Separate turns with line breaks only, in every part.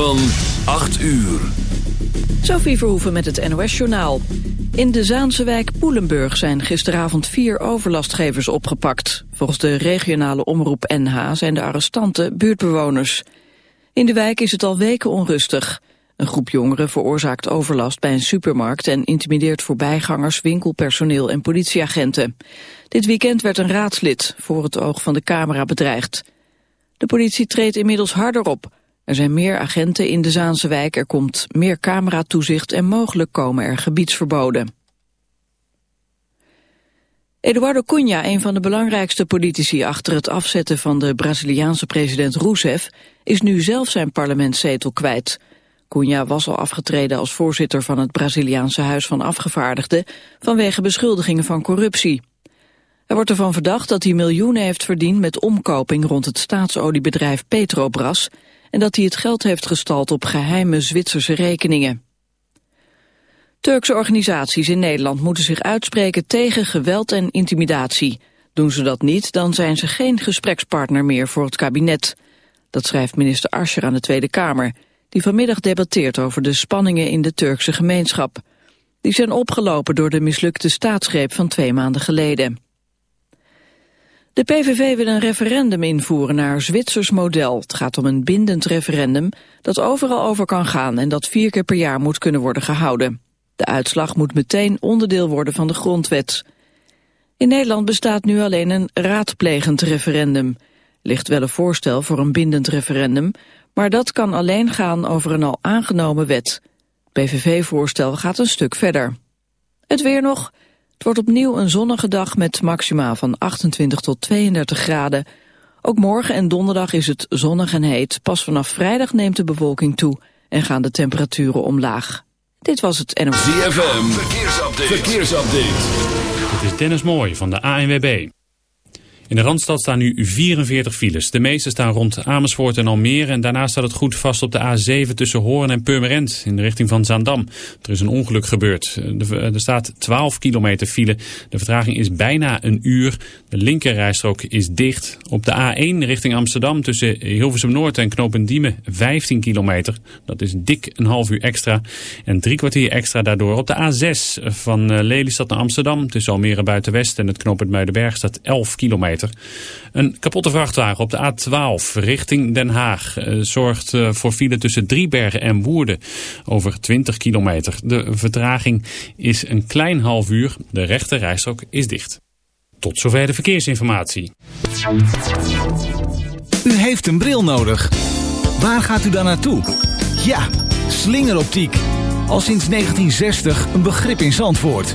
van 8 uur.
Sophie Verhoeven met het NOS-journaal. In de Zaanse wijk Poelenburg zijn gisteravond vier overlastgevers opgepakt. Volgens de regionale omroep NH zijn de arrestanten buurtbewoners. In de wijk is het al weken onrustig. Een groep jongeren veroorzaakt overlast bij een supermarkt... en intimideert voorbijgangers, winkelpersoneel en politieagenten. Dit weekend werd een raadslid voor het oog van de camera bedreigd. De politie treedt inmiddels harder op. Er zijn meer agenten in de Zaanse wijk, er komt meer cameratoezicht... en mogelijk komen er gebiedsverboden. Eduardo Cunha, een van de belangrijkste politici achter het afzetten van de Braziliaanse president Rousseff, is nu zelf zijn parlementszetel kwijt. Cunha was al afgetreden als voorzitter van het Braziliaanse Huis van Afgevaardigden vanwege beschuldigingen van corruptie. Er wordt ervan verdacht dat hij miljoenen heeft verdiend met omkoping rond het staatsoliebedrijf Petrobras en dat hij het geld heeft gestald op geheime Zwitserse rekeningen. Turkse organisaties in Nederland moeten zich uitspreken tegen geweld en intimidatie. Doen ze dat niet, dan zijn ze geen gesprekspartner meer voor het kabinet. Dat schrijft minister Ascher aan de Tweede Kamer, die vanmiddag debatteert over de spanningen in de Turkse gemeenschap. Die zijn opgelopen door de mislukte staatsgreep van twee maanden geleden. De PVV wil een referendum invoeren naar Zwitsers model. Het gaat om een bindend referendum dat overal over kan gaan... en dat vier keer per jaar moet kunnen worden gehouden. De uitslag moet meteen onderdeel worden van de grondwet. In Nederland bestaat nu alleen een raadplegend referendum. Ligt wel een voorstel voor een bindend referendum... maar dat kan alleen gaan over een al aangenomen wet. PVV-voorstel gaat een stuk verder. Het weer nog... Het wordt opnieuw een zonnige dag met maximaal van 28 tot 32 graden. Ook morgen en donderdag is het zonnig en heet. Pas vanaf vrijdag neemt de bewolking toe en gaan de temperaturen omlaag. Dit was het NOS.
ZFM, verkeersupdate. verkeersupdate.
Het is Dennis Mooij van de ANWB. In de Randstad staan nu 44 files. De meeste staan rond Amersfoort en Almere. En daarna staat het goed vast op de A7 tussen Hoorn en Purmerend. In de richting van Zaandam. Er is een ongeluk gebeurd. Er staat 12 kilometer file. De vertraging is bijna een uur. De linkerrijstrook is dicht. Op de A1 richting Amsterdam tussen Hilversum Noord en Knopendiemen 15 kilometer. Dat is dik een half uur extra. En drie kwartier extra daardoor op de A6 van eh, Lelystad naar Amsterdam. Tussen Almere Buitenwest en het knooppunt Muidenberg staat 11 kilometer. Een kapotte vrachtwagen op de A12 richting Den Haag eh, zorgt eh, voor file tussen Driebergen en Woerden over 20 kilometer. De vertraging is een klein half uur. De rechte rijstrook is dicht. Tot zover de verkeersinformatie.
U heeft een bril nodig. Waar gaat u dan naartoe? Ja, slingeroptiek. Al sinds 1960 een begrip in Zandvoort.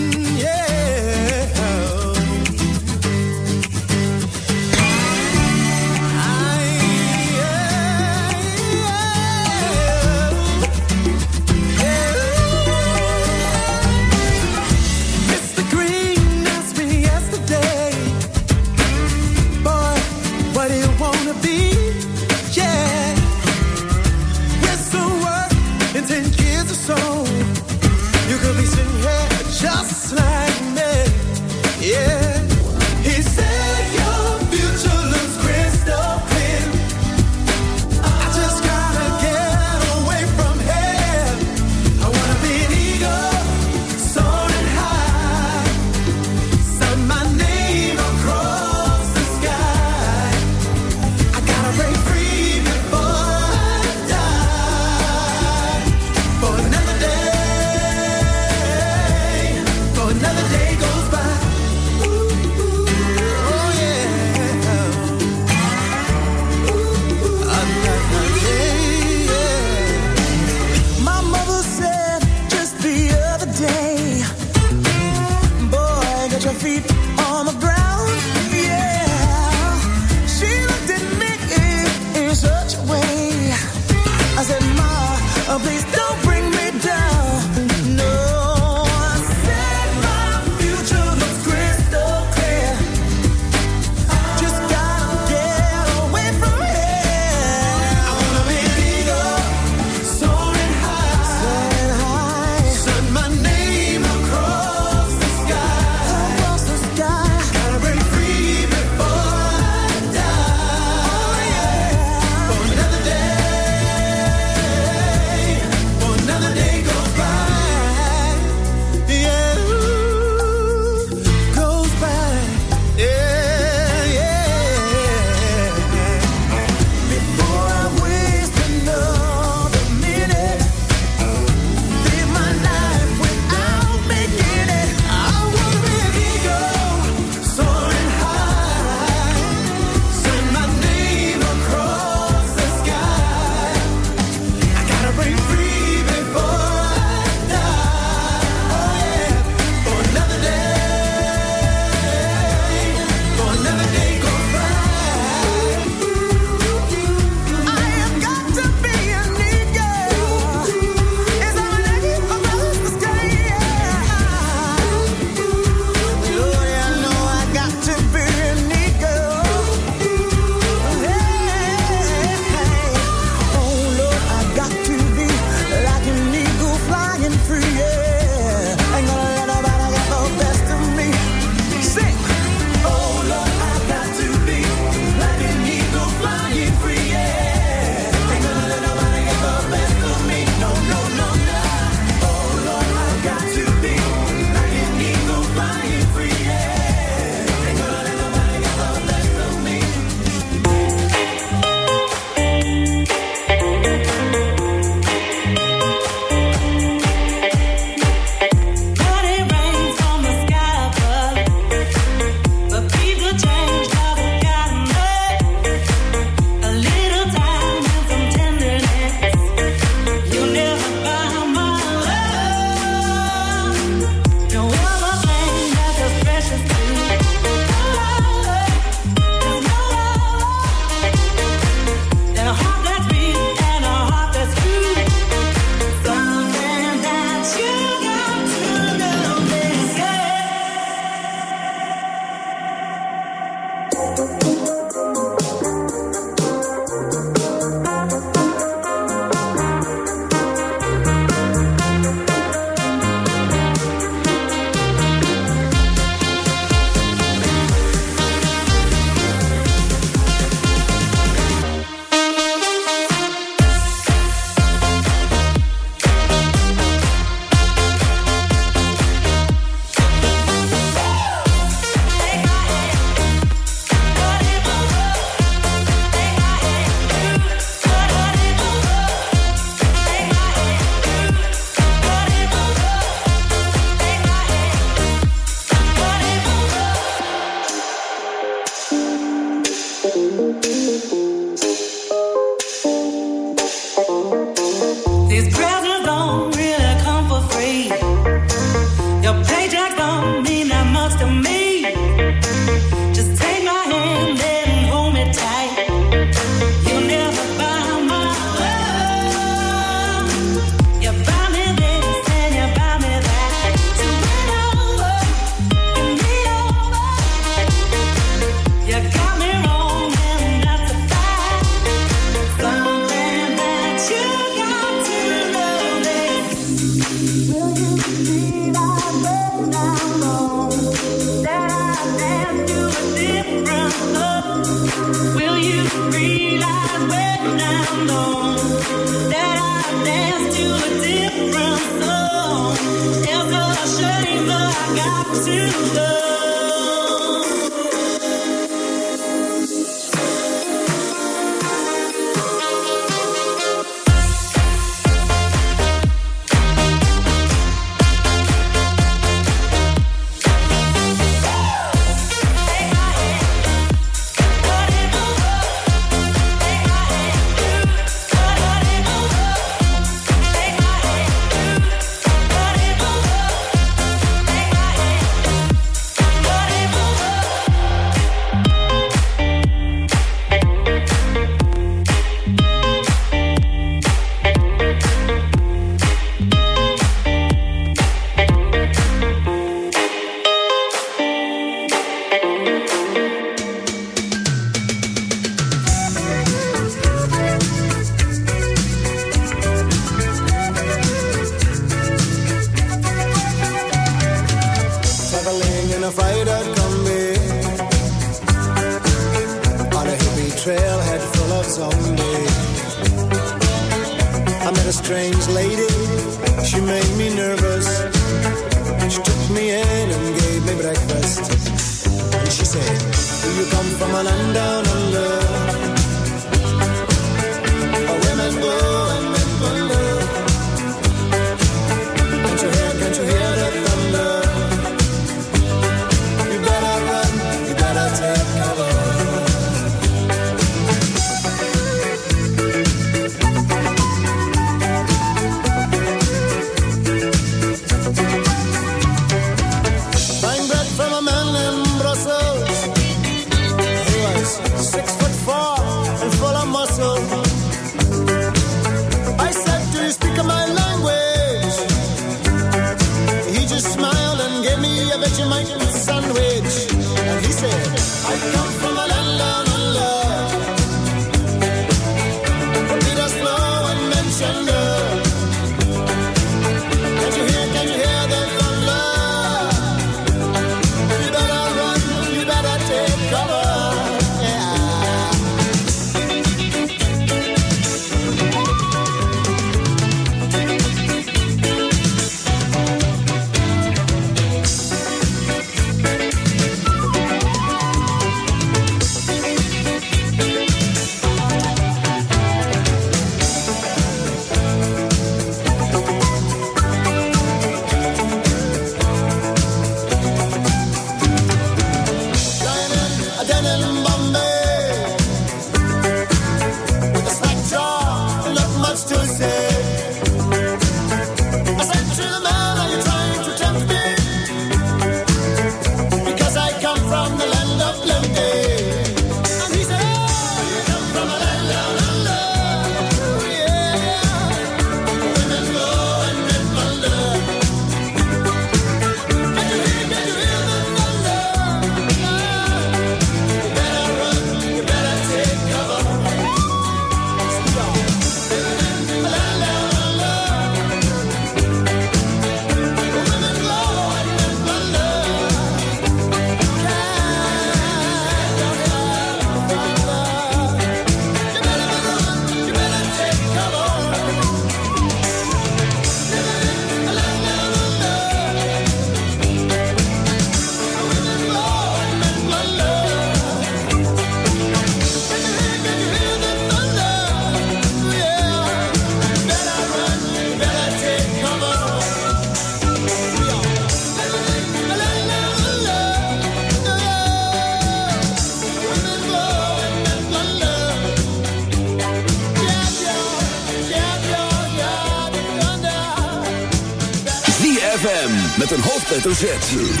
Hoofdletter Z.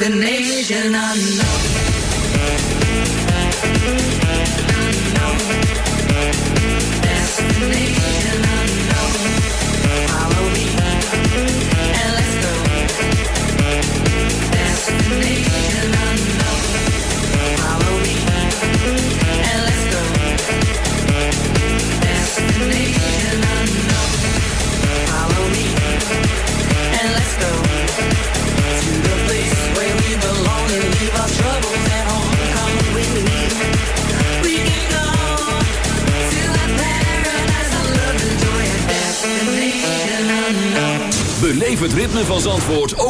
destination unknown.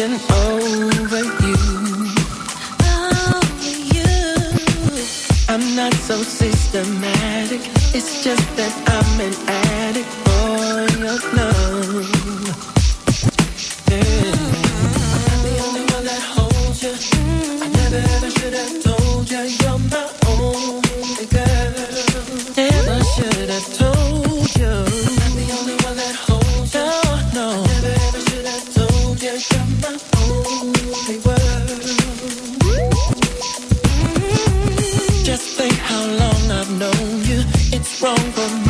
attention.
it's wrong for me.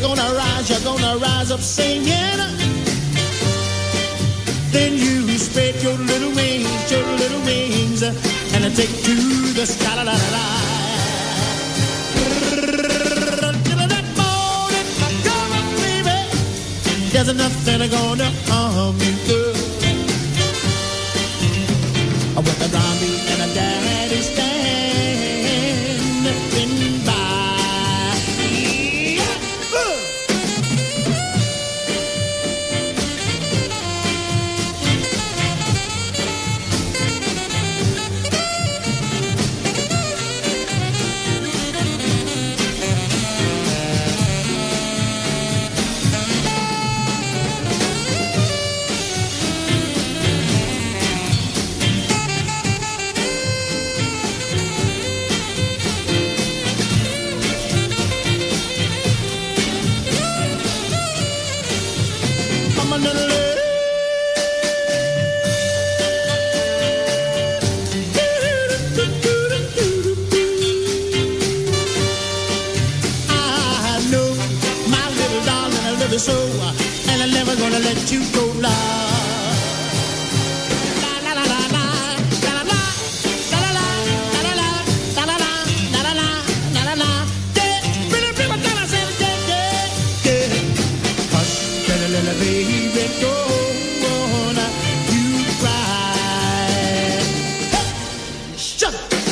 you're gonna rise, you're gonna rise up singing. Then you spread your little wings, your little wings, and I take to the sky. La, la, la, la. There's nothing gonna harm you, girl. With a mommy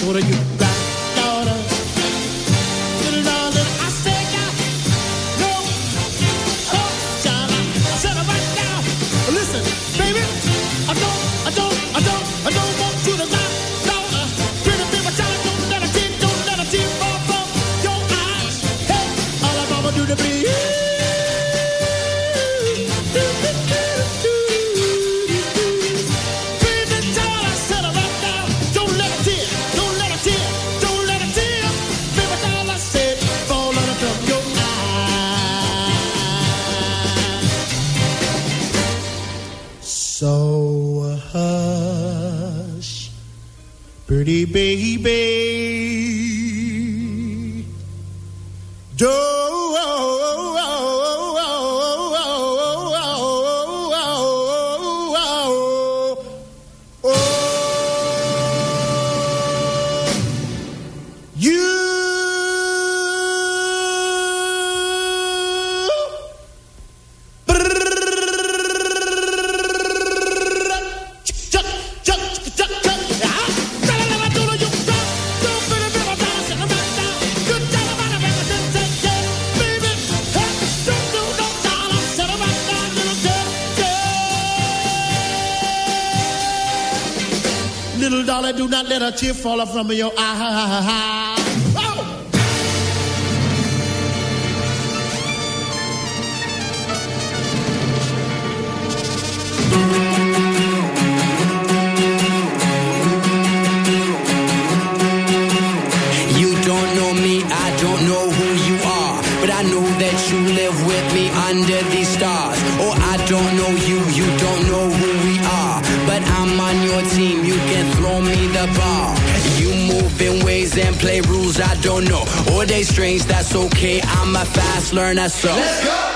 what are you back? Tear fall from your ah, eye. Oh!
You don't know me, I don't know who you are. But I know that you live with me under these stars. Oh, I don't know you, you don't know who we are. But I'm on your team, you can throw me the ball. You move in ways and play rules I don't know. Or they strange, that's okay. I'm a fast learner, so. Let's go!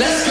Let's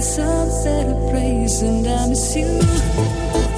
find some a place, and I miss you.